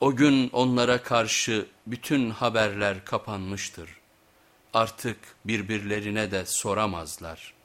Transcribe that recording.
O gün onlara karşı bütün haberler kapanmıştır. Artık birbirlerine de soramazlar.''